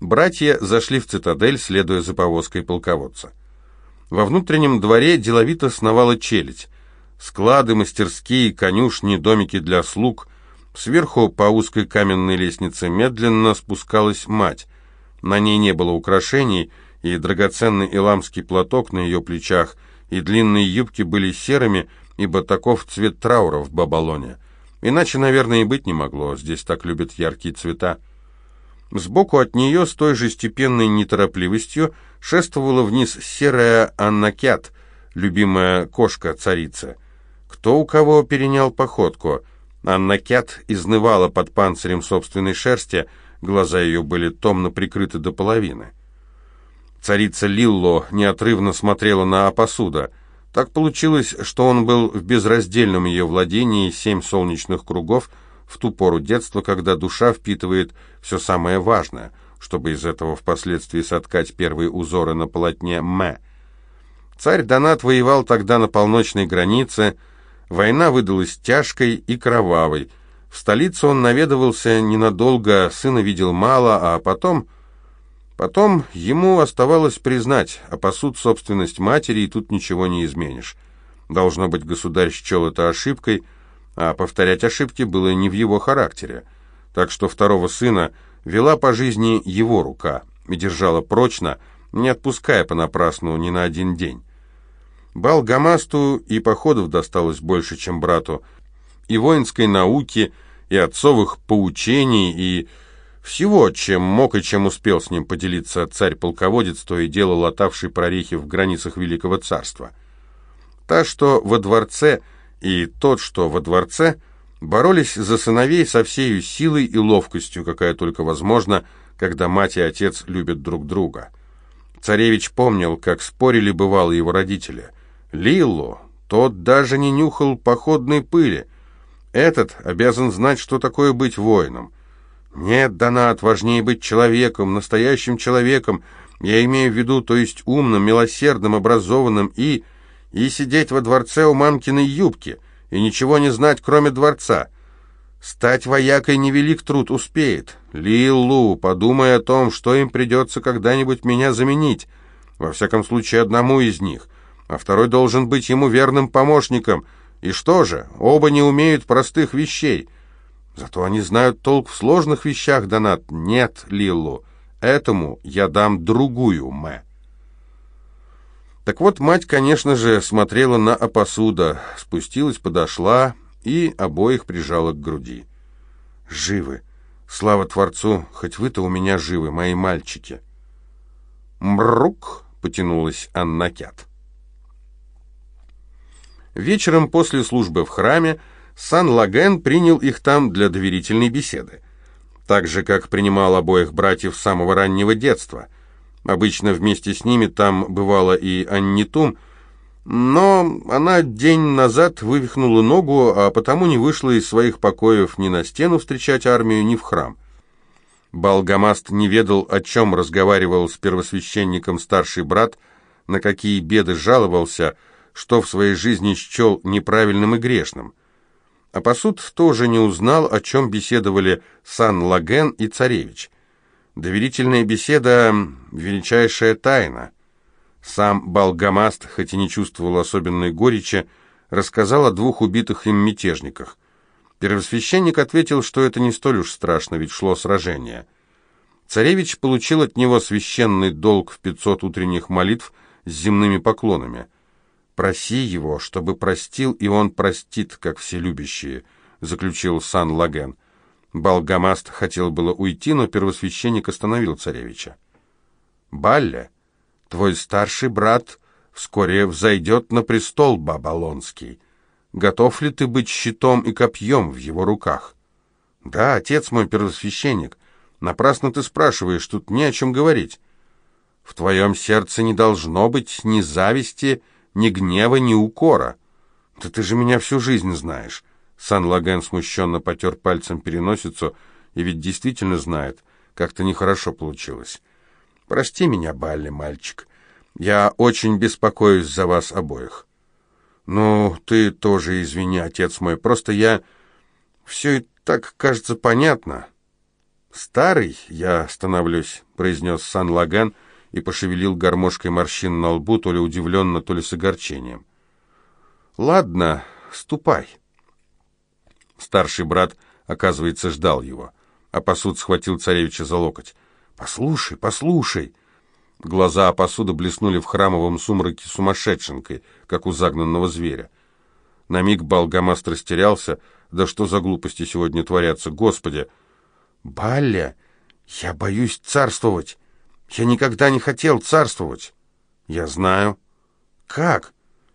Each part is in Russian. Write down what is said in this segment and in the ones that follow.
братья зашли в цитадель, следуя за повозкой полководца. Во внутреннем дворе деловито сновала челядь. Склады, мастерские, конюшни, домики для слуг. Сверху по узкой каменной лестнице медленно спускалась мать. На ней не было украшений, и драгоценный иламский платок на ее плечах, и длинные юбки были серыми, ибо таков цвет траура в Бабалоне. Иначе, наверное, и быть не могло, здесь так любят яркие цвета. Сбоку от нее с той же степенной неторопливостью шествовала вниз серая Аннакят, любимая кошка царицы. Кто у кого перенял походку? Аннакят изнывала под панцирем собственной шерсти, глаза ее были томно прикрыты до половины. Царица Лилло неотрывно смотрела на Апасуда. Так получилось, что он был в безраздельном ее владении семь солнечных кругов в ту пору детства, когда душа впитывает все самое важное, чтобы из этого впоследствии соткать первые узоры на полотне Мэ. Царь Донат воевал тогда на полночной границе, война выдалась тяжкой и кровавой. В столицу он наведывался ненадолго, сына видел мало, а потом Потом ему оставалось признать, а посуд собственность матери, и тут ничего не изменишь. Должно быть, государь счел это ошибкой, а повторять ошибки было не в его характере. Так что второго сына вела по жизни его рука и держала прочно, не отпуская понапрасну ни на один день. Бал Гамасту и походов досталось больше, чем брату, и воинской науки, и отцовых поучений, и всего, чем мог и чем успел с ним поделиться царь-полководец, то и дело латавший прорехи в границах Великого Царства. Та, что во дворце, и тот, что во дворце, боролись за сыновей со всей силой и ловкостью, какая только возможна, когда мать и отец любят друг друга. Царевич помнил, как спорили бывало его родители. Лилу, тот даже не нюхал походной пыли. Этот обязан знать, что такое быть воином. Нет, Донат, важнее быть человеком, настоящим человеком. Я имею в виду, то есть умным, милосердным, образованным и... и сидеть во дворце у мамкиной юбки, и ничего не знать, кроме дворца. Стать воякой невелик труд успеет. Лилу, подумай о том, что им придется когда-нибудь меня заменить. Во всяком случае, одному из них. А второй должен быть ему верным помощником. И что же, оба не умеют простых вещей. Зато они знают толк в сложных вещах, Донат. Нет, Лилу, этому я дам другую Мэ. Так вот, мать, конечно же, смотрела на опосуда, спустилась, подошла и обоих прижала к груди. «Живы! Слава Творцу, хоть вы-то у меня живы, мои мальчики!» «Мрук!» — потянулась Анна Кят. Вечером после службы в храме Сан-Лаген принял их там для доверительной беседы. Так же, как принимал обоих братьев с самого раннего детства. Обычно вместе с ними там бывала и Аннитум, но она день назад вывихнула ногу, а потому не вышла из своих покоев ни на стену встречать армию, ни в храм. Балгамаст не ведал, о чем разговаривал с первосвященником старший брат, на какие беды жаловался, что в своей жизни счел неправильным и грешным. А посуд тоже не узнал, о чем беседовали Сан-Лаген и царевич. Доверительная беседа — величайшая тайна. Сам Балгамаст, хоть и не чувствовал особенной горечи, рассказал о двух убитых им мятежниках. Первосвященник ответил, что это не столь уж страшно, ведь шло сражение. Царевич получил от него священный долг в пятьсот утренних молитв с земными поклонами — «Проси его, чтобы простил, и он простит, как все любящие», — заключил Сан-Лаген. Балгамаст хотел было уйти, но первосвященник остановил царевича. «Балле, твой старший брат вскоре взойдет на престол Бабалонский. Готов ли ты быть щитом и копьем в его руках?» «Да, отец мой первосвященник. Напрасно ты спрашиваешь, тут не о чем говорить. В твоем сердце не должно быть ни зависти, ни гнева, ни укора. Да ты же меня всю жизнь знаешь. Сан-Лаген смущенно потер пальцем переносицу, и ведь действительно знает, как-то нехорошо получилось. Прости меня, Балли, мальчик. Я очень беспокоюсь за вас обоих. Ну, ты тоже извини, отец мой, просто я... Все и так, кажется, понятно. «Старый я становлюсь», — произнес Сан-Лаген и пошевелил гармошкой морщин на лбу, то ли удивленно, то ли с огорчением. «Ладно, ступай». Старший брат, оказывается, ждал его, а посуд схватил царевича за локоть. «Послушай, послушай!» Глаза посуда блеснули в храмовом сумраке сумасшедшенкой, как у загнанного зверя. На миг Балгамаст растерялся. «Да что за глупости сегодня творятся, Господи!» «Балля, я боюсь царствовать. Я никогда не хотел царствовать». «Я знаю». «Как?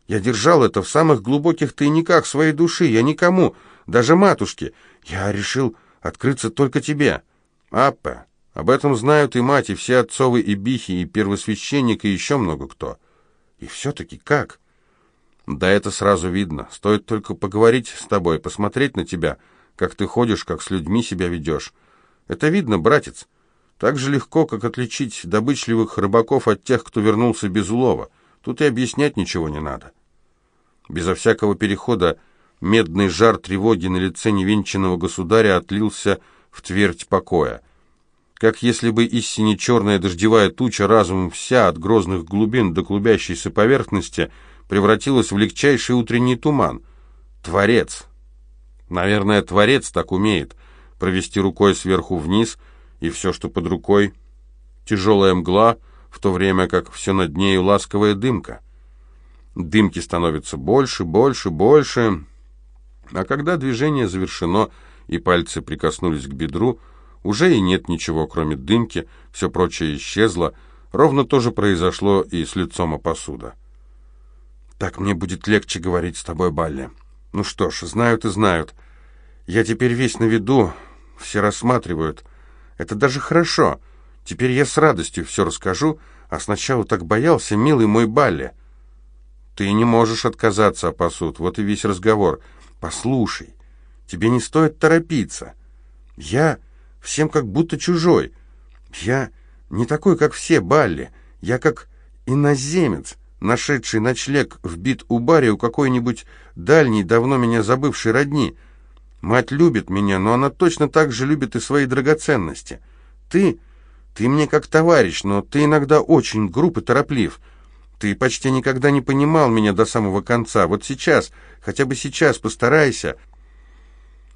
Я держал это в самых глубоких тайниках своей души. Я никому, даже матушке. Я решил открыться только тебе». «Аппа, об этом знают и мать, и все отцовы, и бихи, и первосвященник, и еще много кто». «И все-таки как?» «Да это сразу видно. Стоит только поговорить с тобой, посмотреть на тебя, как ты ходишь, как с людьми себя ведешь». Это видно, братец. Так же легко, как отличить добычливых рыбаков от тех, кто вернулся без улова. Тут и объяснять ничего не надо. Безо всякого перехода медный жар тревоги на лице невенчанного государя отлился в твердь покоя. Как если бы истине черная дождевая туча разумом вся от грозных глубин до клубящейся поверхности превратилась в легчайший утренний туман. Творец. Наверное, Творец так умеет — провести рукой сверху вниз, и все, что под рукой, тяжелая мгла, в то время как все над нею ласковая дымка. Дымки становятся больше, больше, больше, а когда движение завершено и пальцы прикоснулись к бедру, уже и нет ничего, кроме дымки, все прочее исчезло, ровно то же произошло и с лицом о посуда. «Так мне будет легче говорить с тобой, Балли. Ну что ж, знают и знают. Я теперь весь на виду, все рассматривают. Это даже хорошо. Теперь я с радостью все расскажу, а сначала так боялся, милый мой Балли. Ты не можешь отказаться, Апасуд, вот и весь разговор. Послушай, тебе не стоит торопиться. Я всем как будто чужой. Я не такой, как все, Балли. Я как иноземец, нашедший ночлег в бит у баре у какой-нибудь дальней, давно меня забывшей родни — Мать любит меня, но она точно так же любит и свои драгоценности. Ты... ты мне как товарищ, но ты иногда очень груб и тороплив. Ты почти никогда не понимал меня до самого конца. Вот сейчас, хотя бы сейчас постарайся.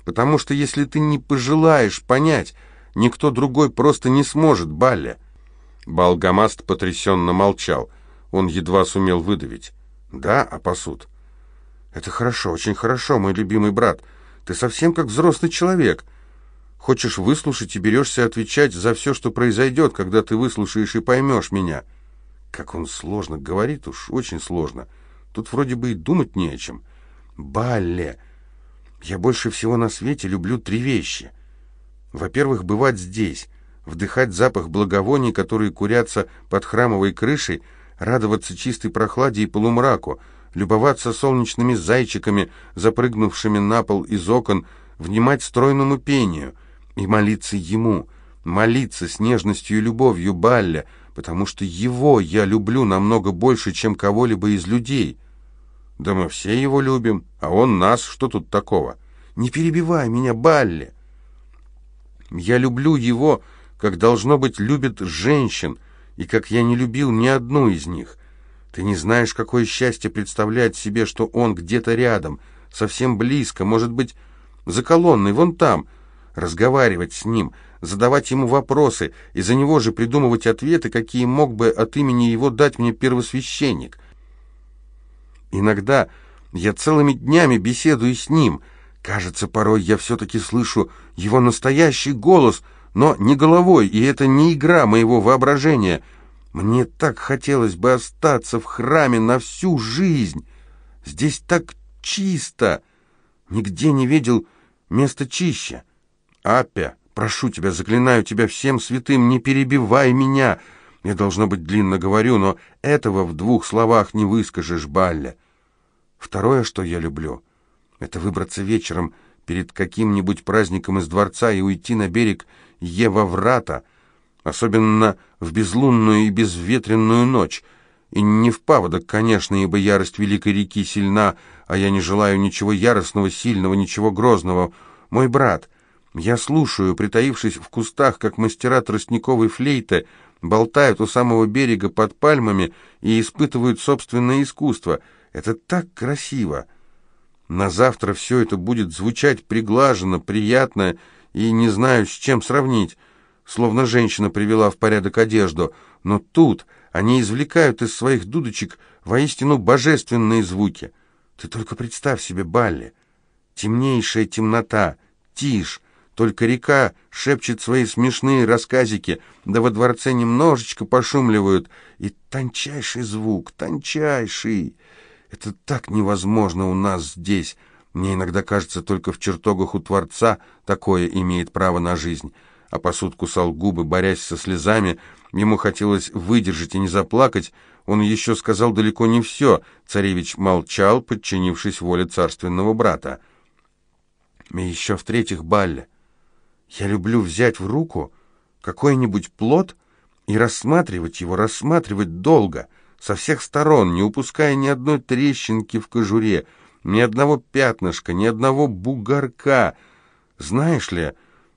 Потому что если ты не пожелаешь понять, никто другой просто не сможет, Балля. Балгамаст потрясенно молчал. Он едва сумел выдавить. «Да, а посуд?» «Это хорошо, очень хорошо, мой любимый брат». Ты совсем как взрослый человек. Хочешь выслушать и берешься отвечать за все, что произойдет, когда ты выслушаешь и поймешь меня. Как он сложно говорит, уж очень сложно. Тут вроде бы и думать не о чем. Балле, я больше всего на свете люблю три вещи. Во-первых, бывать здесь, вдыхать запах благовоний, которые курятся под храмовой крышей, радоваться чистой прохладе и полумраку — любоваться солнечными зайчиками, запрыгнувшими на пол из окон, внимать стройному пению и молиться ему, молиться с нежностью и любовью Балля, потому что его я люблю намного больше, чем кого-либо из людей. Да мы все его любим, а он нас, что тут такого? Не перебивай меня, Балли. Я люблю его, как должно быть любит женщин, и как я не любил ни одну из них. Ты не знаешь, какое счастье представлять себе, что он где-то рядом, совсем близко, может быть, за колонной, вон там. Разговаривать с ним, задавать ему вопросы, и за него же придумывать ответы, какие мог бы от имени его дать мне первосвященник. Иногда я целыми днями беседую с ним. Кажется, порой я все-таки слышу его настоящий голос, но не головой, и это не игра моего воображения — мне так хотелось бы остаться в храме на всю жизнь. Здесь так чисто. Нигде не видел места чище. Апя, прошу тебя, заклинаю тебя всем святым, не перебивай меня. Я, должно быть, длинно говорю, но этого в двух словах не выскажешь, Балля. Второе, что я люблю, это выбраться вечером перед каким-нибудь праздником из дворца и уйти на берег Ева-Врата — особенно в безлунную и безветренную ночь. И не в паводок, конечно, ибо ярость великой реки сильна, а я не желаю ничего яростного, сильного, ничего грозного. Мой брат, Я слушаю, притаившись в кустах, как мастера тростниковой флейты, болтают у самого берега под пальмами и испытывают собственное искусство. Это так красиво. На завтра все это будет звучать приглаженно, приятно и не знаю, с чем сравнить. Словно женщина привела в порядок одежду. Но тут они извлекают из своих дудочек воистину божественные звуки. Ты только представь себе Балли. Темнейшая темнота, тишь, только река шепчет свои смешные рассказики, да во дворце немножечко пошумливают. И тончайший звук, тончайший. Это так невозможно у нас здесь. Мне иногда кажется, только в чертогах у Творца такое имеет право на жизнь. А посуд кусал губы, борясь со слезами. Ему хотелось выдержать и не заплакать. Он еще сказал далеко не все. Царевич молчал, подчинившись воле царственного брата. И еще в-третьих, Балля. Я люблю взять в руку какой-нибудь плод и рассматривать его, рассматривать долго, со всех сторон, не упуская ни одной трещинки в кожуре, ни одного пятнышка, ни одного бугорка. Знаешь ли,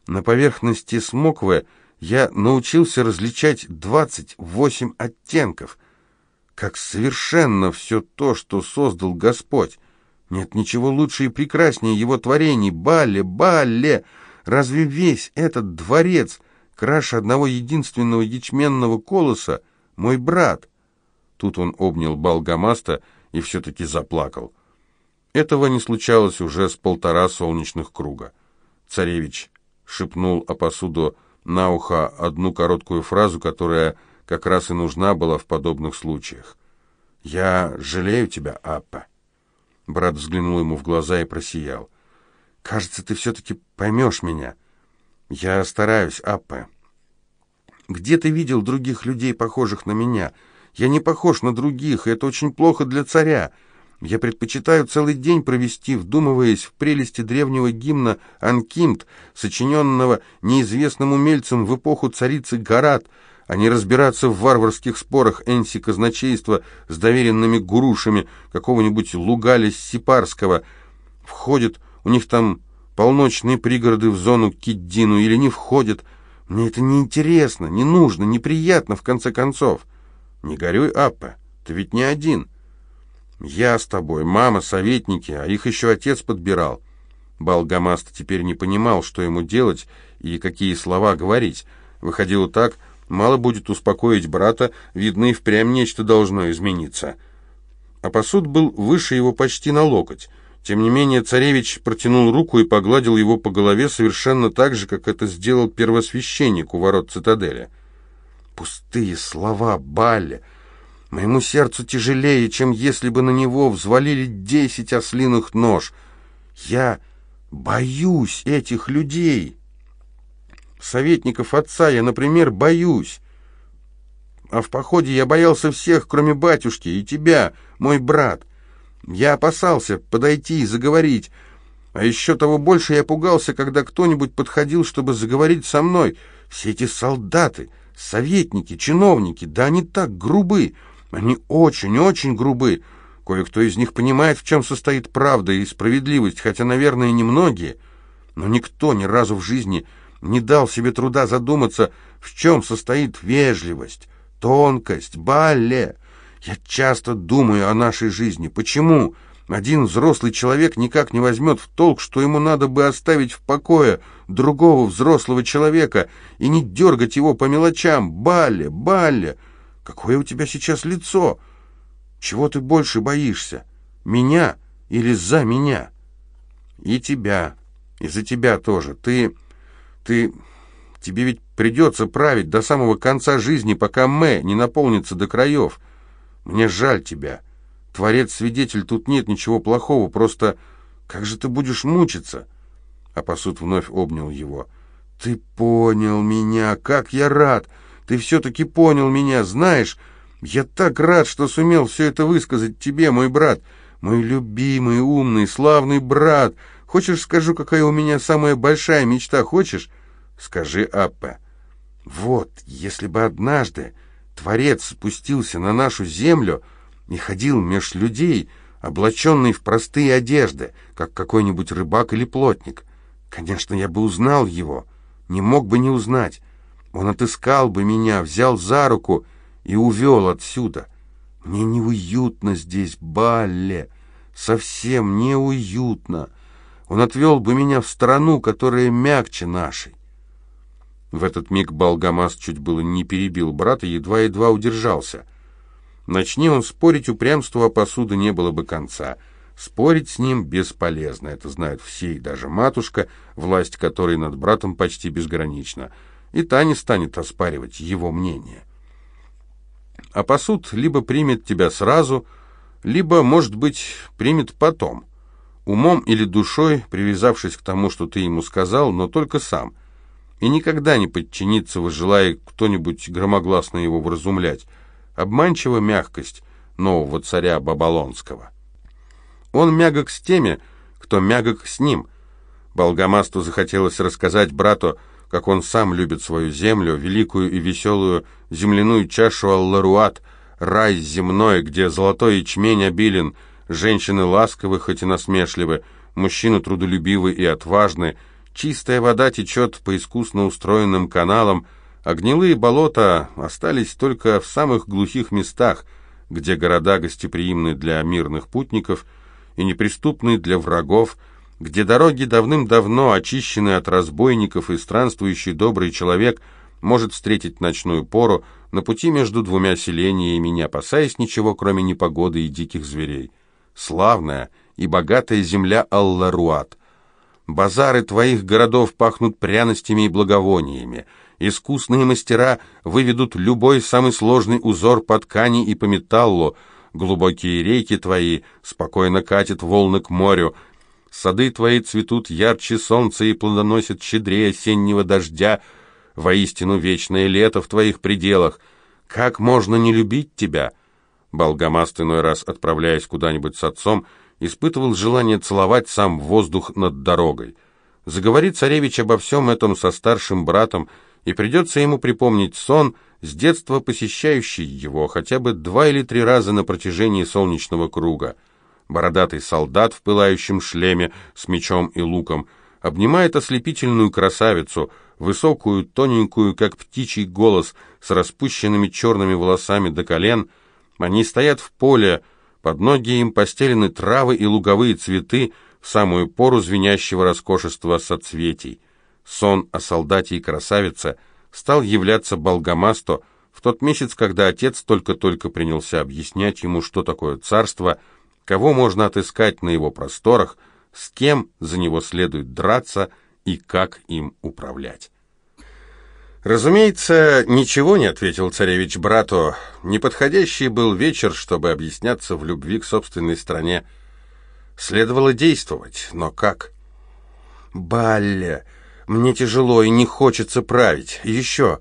на поверхности смоквы я научился различать двадцать восемь оттенков, как совершенно все то, что создал Господь. Нет ничего лучше и прекраснее его творений. Балле, балле! Разве весь этот дворец краше одного единственного ячменного колоса мой брат? Тут он обнял Балгамаста и все-таки заплакал. Этого не случалось уже с полтора солнечных круга. Царевич шепнул о посуду на ухо одну короткую фразу, которая как раз и нужна была в подобных случаях. «Я жалею тебя, Аппа». Брат взглянул ему в глаза и просиял. Кажется, ты все-таки поймешь меня. Я стараюсь, Аппе. Где ты видел других людей, похожих на меня? Я не похож на других, и это очень плохо для царя. Я предпочитаю целый день провести, вдумываясь в прелести древнего гимна «Анкимт», сочиненного неизвестным умельцем в эпоху царицы Гарат, а не разбираться в варварских спорах Энси казначейства с доверенными гурушами какого-нибудь Лугаля Сипарского. Входит у них там полночные пригороды в зону Киддину или не входят. Мне это не интересно, не нужно, неприятно, в конце концов. Не горюй, Аппа, ты ведь не один. Я с тобой, мама, советники, а их еще отец подбирал. Балгамаст теперь не понимал, что ему делать и какие слова говорить. Выходило так, мало будет успокоить брата, видно и впрямь нечто должно измениться. А посуд был выше его почти на локоть. Тем не менее, царевич протянул руку и погладил его по голове совершенно так же, как это сделал первосвященник у ворот цитадели. «Пустые слова, Балли! Моему сердцу тяжелее, чем если бы на него взвалили десять ослиных нож. Я боюсь этих людей. Советников отца я, например, боюсь. А в походе я боялся всех, кроме батюшки и тебя, мой брат. Я опасался подойти и заговорить, а еще того больше я пугался, когда кто-нибудь подходил, чтобы заговорить со мной. Все эти солдаты, советники, чиновники, да они так грубы, они очень-очень грубы. Кое-кто из них понимает, в чем состоит правда и справедливость, хотя, наверное, немногие. Но никто ни разу в жизни не дал себе труда задуматься, в чем состоит вежливость, тонкость, балле, я часто думаю о нашей жизни. Почему один взрослый человек никак не возьмет в толк, что ему надо бы оставить в покое другого взрослого человека и не дергать его по мелочам? Балли, Балли, какое у тебя сейчас лицо? Чего ты больше боишься? Меня или за меня? И тебя, и за тебя тоже. Ты... ты... Тебе ведь придется править до самого конца жизни, пока Мэ не наполнится до краев. Мне жаль тебя. Творец-свидетель, тут нет ничего плохого, просто как же ты будешь мучиться?» А посуд вновь обнял его. «Ты понял меня, как я рад! Ты все-таки понял меня, знаешь, я так рад, что сумел все это высказать тебе, мой брат, мой любимый, умный, славный брат. Хочешь, скажу, какая у меня самая большая мечта, хочешь? Скажи, Аппа. Вот, если бы однажды Творец спустился на нашу землю и ходил меж людей, облаченный в простые одежды, как какой-нибудь рыбак или плотник. Конечно, я бы узнал его, не мог бы не узнать. Он отыскал бы меня, взял за руку и увел отсюда. Мне неуютно здесь, Балле, совсем неуютно. Он отвел бы меня в страну, которая мягче нашей. В этот миг Балгамас чуть было не перебил брата, едва-едва удержался. Начни он спорить, упрямству о посуды не было бы конца. Спорить с ним бесполезно, это знают все, и даже матушка, власть которой над братом почти безгранична. И та не станет оспаривать его мнение. А посуд либо примет тебя сразу, либо, может быть, примет потом. Умом или душой, привязавшись к тому, что ты ему сказал, но только сам – и никогда не подчиниться, желая кто-нибудь громогласно его вразумлять. Обманчива мягкость нового царя Бабалонского. Он мягок с теми, кто мягок с ним. Болгамасту захотелось рассказать брату, как он сам любит свою землю, великую и веселую земляную чашу Алларуат, рай земной, где золотой ячмень обилен, женщины ласковы, хоть и насмешливы, мужчины трудолюбивы и отважны, Чистая вода течет по искусно устроенным каналам, а гнилые болота остались только в самых глухих местах, где города гостеприимны для мирных путников и неприступны для врагов, где дороги давным-давно очищены от разбойников, и странствующий добрый человек может встретить ночную пору на пути между двумя селениями, не опасаясь ничего, кроме непогоды и диких зверей. Славная и богатая земля Алларуат, Базары твоих городов пахнут пряностями и благовониями. Искусные мастера выведут любой самый сложный узор по ткани и по металлу. Глубокие реки твои спокойно катят волны к морю. Сады твои цветут ярче солнца и плодоносят щедрее осеннего дождя. Воистину вечное лето в твоих пределах. Как можно не любить тебя?» Болгамаст иной раз, отправляясь куда-нибудь с отцом, испытывал желание целовать сам воздух над дорогой. Заговорит царевич обо всем этом со старшим братом, и придется ему припомнить сон, с детства посещающий его хотя бы два или три раза на протяжении солнечного круга. Бородатый солдат в пылающем шлеме с мечом и луком обнимает ослепительную красавицу, высокую, тоненькую, как птичий голос, с распущенными черными волосами до колен. Они стоят в поле, под ноги им постелены травы и луговые цветы в самую пору звенящего роскошества соцветий. Сон о солдате и красавице стал являться Болгамасто в тот месяц, когда отец только-только принялся объяснять ему, что такое царство, кого можно отыскать на его просторах, с кем за него следует драться и как им управлять. «Разумеется, ничего не ответил царевич брату. Неподходящий был вечер, чтобы объясняться в любви к собственной стране. Следовало действовать, но как?» «Балля, мне тяжело и не хочется править. Еще,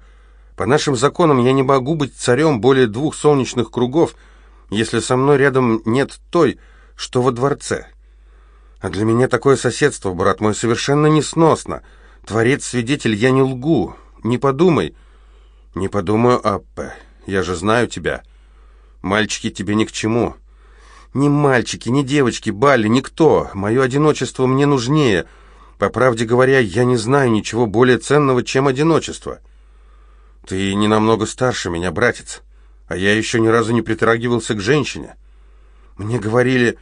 по нашим законам я не могу быть царем более двух солнечных кругов, если со мной рядом нет той, что во дворце. А для меня такое соседство, брат мой, совершенно несносно. Творец-свидетель, я не лгу». Не подумай. Не подумаю, Аппе. Я же знаю тебя. Мальчики тебе ни к чему. Ни мальчики, ни девочки, Балли, никто. Мое одиночество мне нужнее. По правде говоря, я не знаю ничего более ценного, чем одиночество. Ты не намного старше меня, братец, а я еще ни разу не притрагивался к женщине. Мне говорили...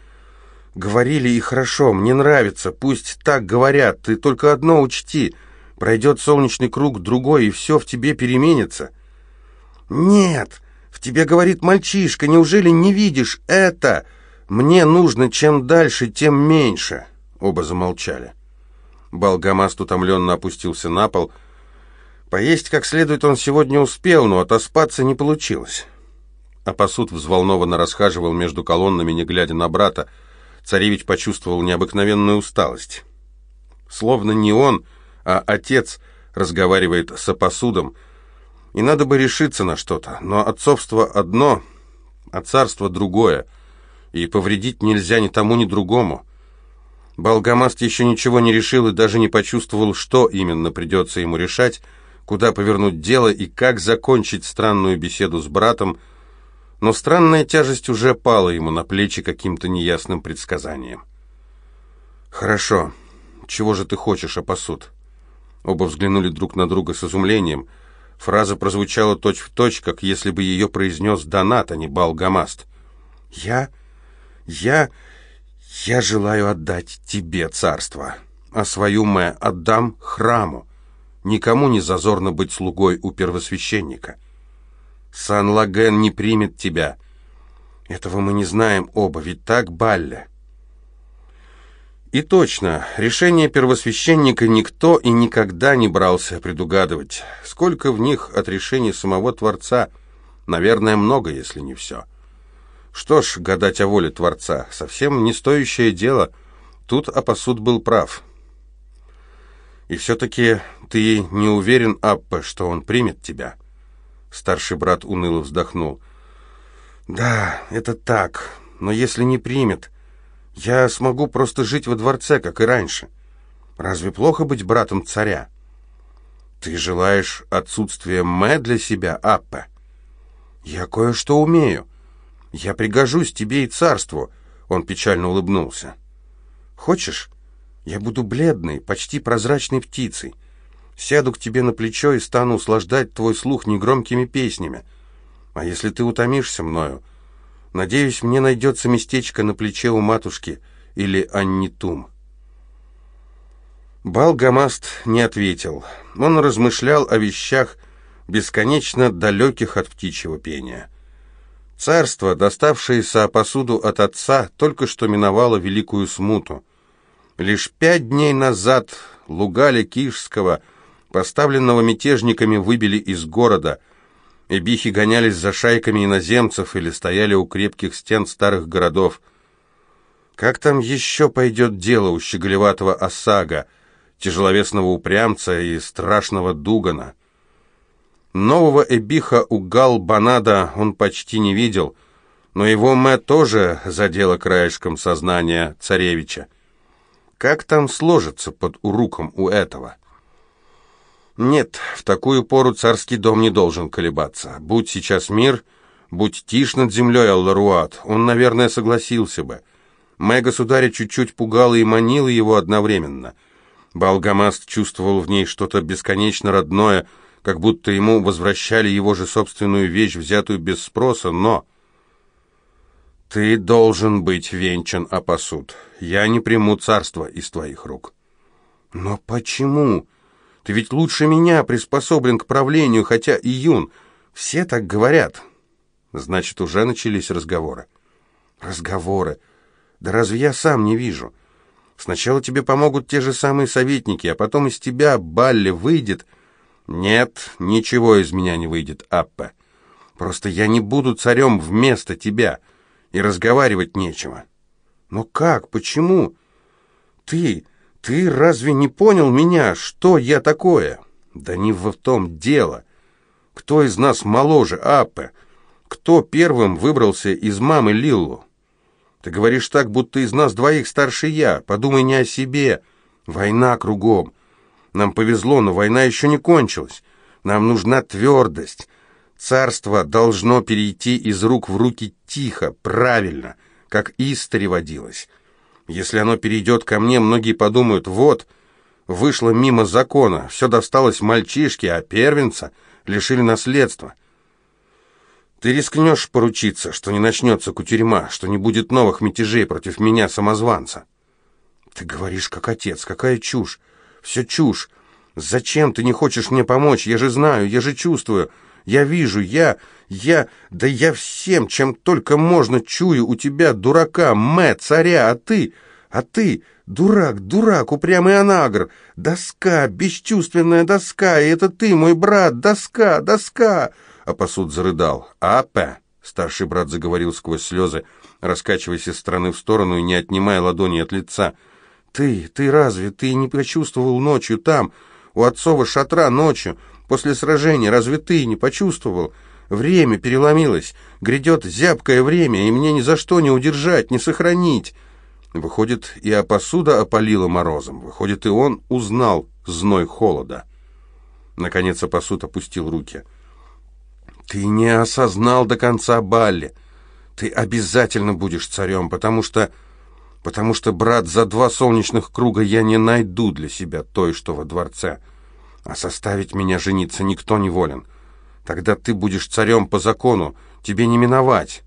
Говорили и хорошо, мне нравится, пусть так говорят, ты только одно учти — Пройдет солнечный круг другой, и все в тебе переменится. Нет, в тебе говорит мальчишка, неужели не видишь это? Мне нужно чем дальше, тем меньше. Оба замолчали. Балгамаст утомленно опустился на пол. Поесть как следует он сегодня успел, но отоспаться не получилось. А посуд взволнованно расхаживал между колоннами, не глядя на брата. Царевич почувствовал необыкновенную усталость. Словно не он а отец разговаривает с опосудом. И надо бы решиться на что-то, но отцовство одно, а царство другое, и повредить нельзя ни тому, ни другому. Болгамаст еще ничего не решил и даже не почувствовал, что именно придется ему решать, куда повернуть дело и как закончить странную беседу с братом, но странная тяжесть уже пала ему на плечи каким-то неясным предсказанием. «Хорошо, чего же ты хочешь, Апасуд?» Оба взглянули друг на друга с изумлением. Фраза прозвучала точь-в-точь, точь, как если бы ее произнес Донат, а не Балгамаст. «Я... я... я желаю отдать тебе царство, а свою мэ отдам храму. Никому не зазорно быть слугой у первосвященника. Сан-Лаген не примет тебя. Этого мы не знаем оба, ведь так, Балля?» И точно, решение первосвященника никто и никогда не брался предугадывать. Сколько в них от решений самого Творца? Наверное, много, если не все. Что ж, гадать о воле Творца, совсем не стоящее дело. Тут Апасуд был прав. И все-таки ты не уверен, Аппа, что он примет тебя? Старший брат уныло вздохнул. Да, это так, но если не примет... Я смогу просто жить во дворце, как и раньше. Разве плохо быть братом царя? Ты желаешь отсутствия Мэ для себя, Аппе? Я кое-что умею. Я пригожусь тебе и царству. Он печально улыбнулся. Хочешь, я буду бледной, почти прозрачной птицей. Сяду к тебе на плечо и стану услаждать твой слух негромкими песнями. А если ты утомишься мною, Надеюсь, мне найдется местечко на плече у матушки или Аннитум. Балгамаст не ответил. Он размышлял о вещах, бесконечно далеких от птичьего пения. Царство, доставшееся посуду от отца, только что миновало великую смуту. Лишь пять дней назад Лугаля Кишского, поставленного мятежниками, выбили из города – Эбихи гонялись за шайками иноземцев или стояли у крепких стен старых городов. Как там еще пойдет дело у щеголеватого Осага, тяжеловесного упрямца и страшного Дугана? Нового Эбиха у Гал-Банада он почти не видел, но его Мэ тоже задело краешком сознания царевича. Как там сложится под уруком у этого? Нет, в такую пору царский дом не должен колебаться. Будь сейчас мир, будь тишь над землей Алларуат, он, наверное, согласился бы. Моя государя чуть-чуть пугала и манила его одновременно. Балгамаст чувствовал в ней что-то бесконечно родное, как будто ему возвращали его же собственную вещь, взятую без спроса, но... «Ты должен быть венчан, Апасуд. Я не приму царство из твоих рук». «Но почему?» Ты ведь лучше меня приспособлен к правлению, хотя и юн. Все так говорят. Значит, уже начались разговоры. Разговоры. Да разве я сам не вижу? Сначала тебе помогут те же самые советники, а потом из тебя, Балли, выйдет... Нет, ничего из меня не выйдет, Аппа. Просто я не буду царем вместо тебя, и разговаривать нечего. Но как? Почему? Ты... «Ты разве не понял меня? Что я такое?» «Да не в том дело. Кто из нас моложе, Аппе? Кто первым выбрался из мамы Лиллу? Ты говоришь так, будто из нас двоих старше я. Подумай не о себе. Война кругом. Нам повезло, но война еще не кончилась. Нам нужна твердость. Царство должно перейти из рук в руки тихо, правильно, как истори водилось». Если оно перейдет ко мне, многие подумают, вот, вышло мимо закона, все досталось мальчишке, а первенца лишили наследства. Ты рискнешь поручиться, что не начнется кутерьма, что не будет новых мятежей против меня, самозванца. Ты говоришь, как отец, какая чушь, все чушь. Зачем ты не хочешь мне помочь? Я же знаю, я же чувствую, я вижу, я, я, да я всем, чем только можно, чую у тебя, дурака, мэ, царя, а ты, а ты, дурак, дурак, упрямый анагр, доска, бесчувственная доска, и это ты, мой брат, доска, доска!» А посуд зарыдал. «Апе!» — старший брат заговорил сквозь слезы, раскачиваясь из стороны в сторону и не отнимая ладони от лица. «Ты, ты разве, ты не почувствовал ночью там, у отцова шатра ночью, после сражения, разве ты не почувствовал?» Время переломилось, грядет зябкое время, и мне ни за что не удержать, не сохранить. Выходит, и посуда опалила морозом. Выходит, и он узнал зной холода. Наконец Апосуд опустил руки. «Ты не осознал до конца Балли. Ты обязательно будешь царем, потому что... потому что, брат, за два солнечных круга я не найду для себя той, что во дворце, а составить меня жениться никто не волен. Тогда ты будешь царем по закону, тебе не миновать».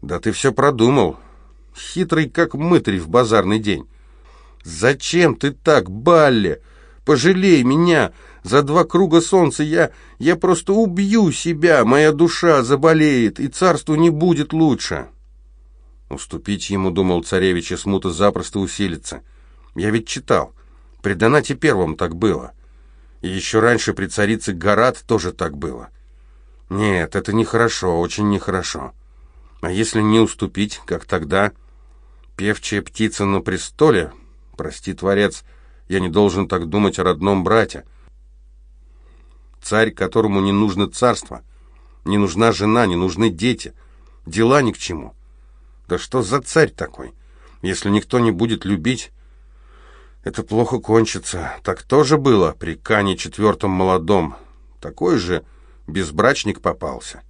«Да ты все продумал. Хитрый, как мытарь в базарный день. Зачем ты так, Балли? Пожалей меня. За два круга солнца я... я просто убью себя. Моя душа заболеет, и царству не будет лучше». Уступить ему, думал царевич, и смута запросто усилится. Я ведь читал. При Донате Первом так было. Еще раньше при царице Гарат тоже так было. Нет, это нехорошо, очень нехорошо. А если не уступить, как тогда? Певчая птица на престоле? Прости, Творец, я не должен так думать о родном брате. Царь, которому не нужно царство, не нужна жена, не нужны дети, дела ни к чему. Да что за царь такой? Если никто не будет любить, это плохо кончится. Так тоже было при Кане четвертом молодом. Такой же безбрачник попался.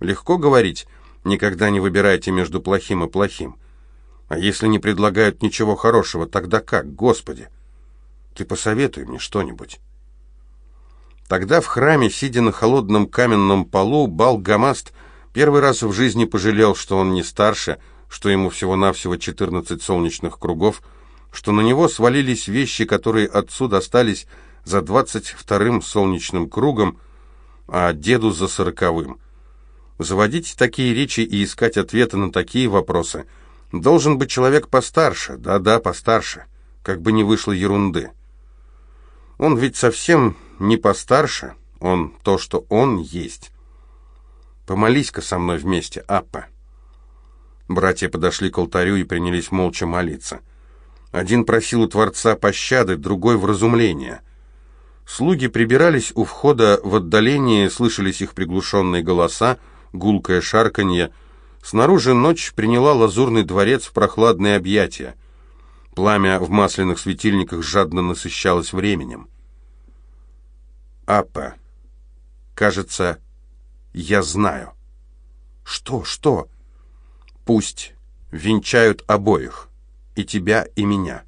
Легко говорить, никогда не выбирайте между плохим и плохим. А если не предлагают ничего хорошего, тогда как, Господи? Ты посоветуй мне что-нибудь. Тогда в храме, сидя на холодном каменном полу, Балгамаст первый раз в жизни пожалел, что он не старше, что ему всего-навсего 14 солнечных кругов, что на него свалились вещи, которые отцу достались за 22-м солнечным кругом, а деду за сороковым. Заводить такие речи и искать ответы на такие вопросы должен быть человек постарше, да-да, постарше, как бы не вышло ерунды. Он ведь совсем не постарше, он то, что он есть. Помолись-ка со мной вместе, Аппа. Братья подошли к алтарю и принялись молча молиться. Один просил у Творца пощады, другой — вразумления. Слуги прибирались у входа в отдалении, слышались их приглушенные голоса, гулкое шарканье. Снаружи ночь приняла лазурный дворец в прохладные объятия. Пламя в масляных светильниках жадно насыщалось временем. Апа, кажется, я знаю. Что, что? Пусть венчают обоих, и тебя, и меня.